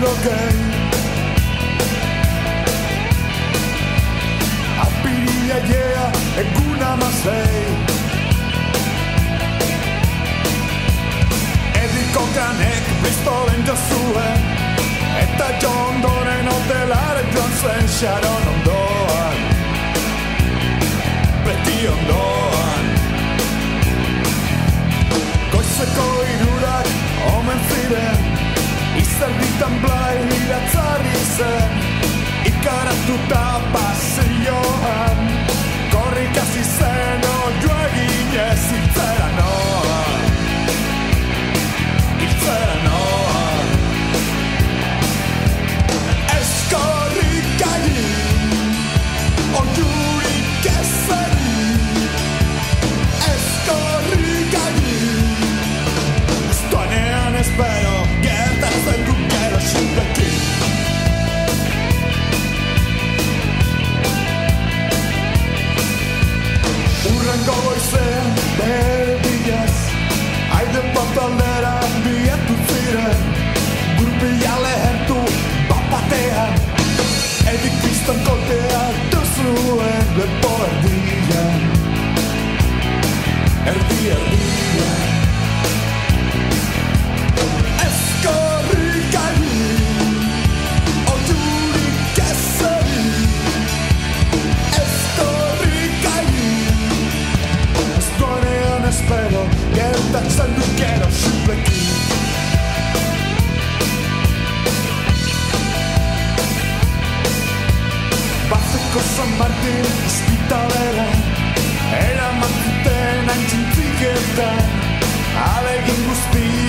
irurokei Apirila jea egun amazei Ediko kanek pistolen jozuen Eta jondoren hotelare joan zen Sharon ondoan Beti ondoan Goizeko irurak omen ziren Izerbitan blai iratzarri zen Ikaratuta pasioan Korrik hasi zen oio egin ez Itzera noa Itzera noa Eskorrik agin Oiurik ezari Eskorrik agin Estuanean espero Gertatzen du gero xuplekin Bazeko San Martin ospitalera Eraman zuten hain txintziketan Alegin guztiak alperrika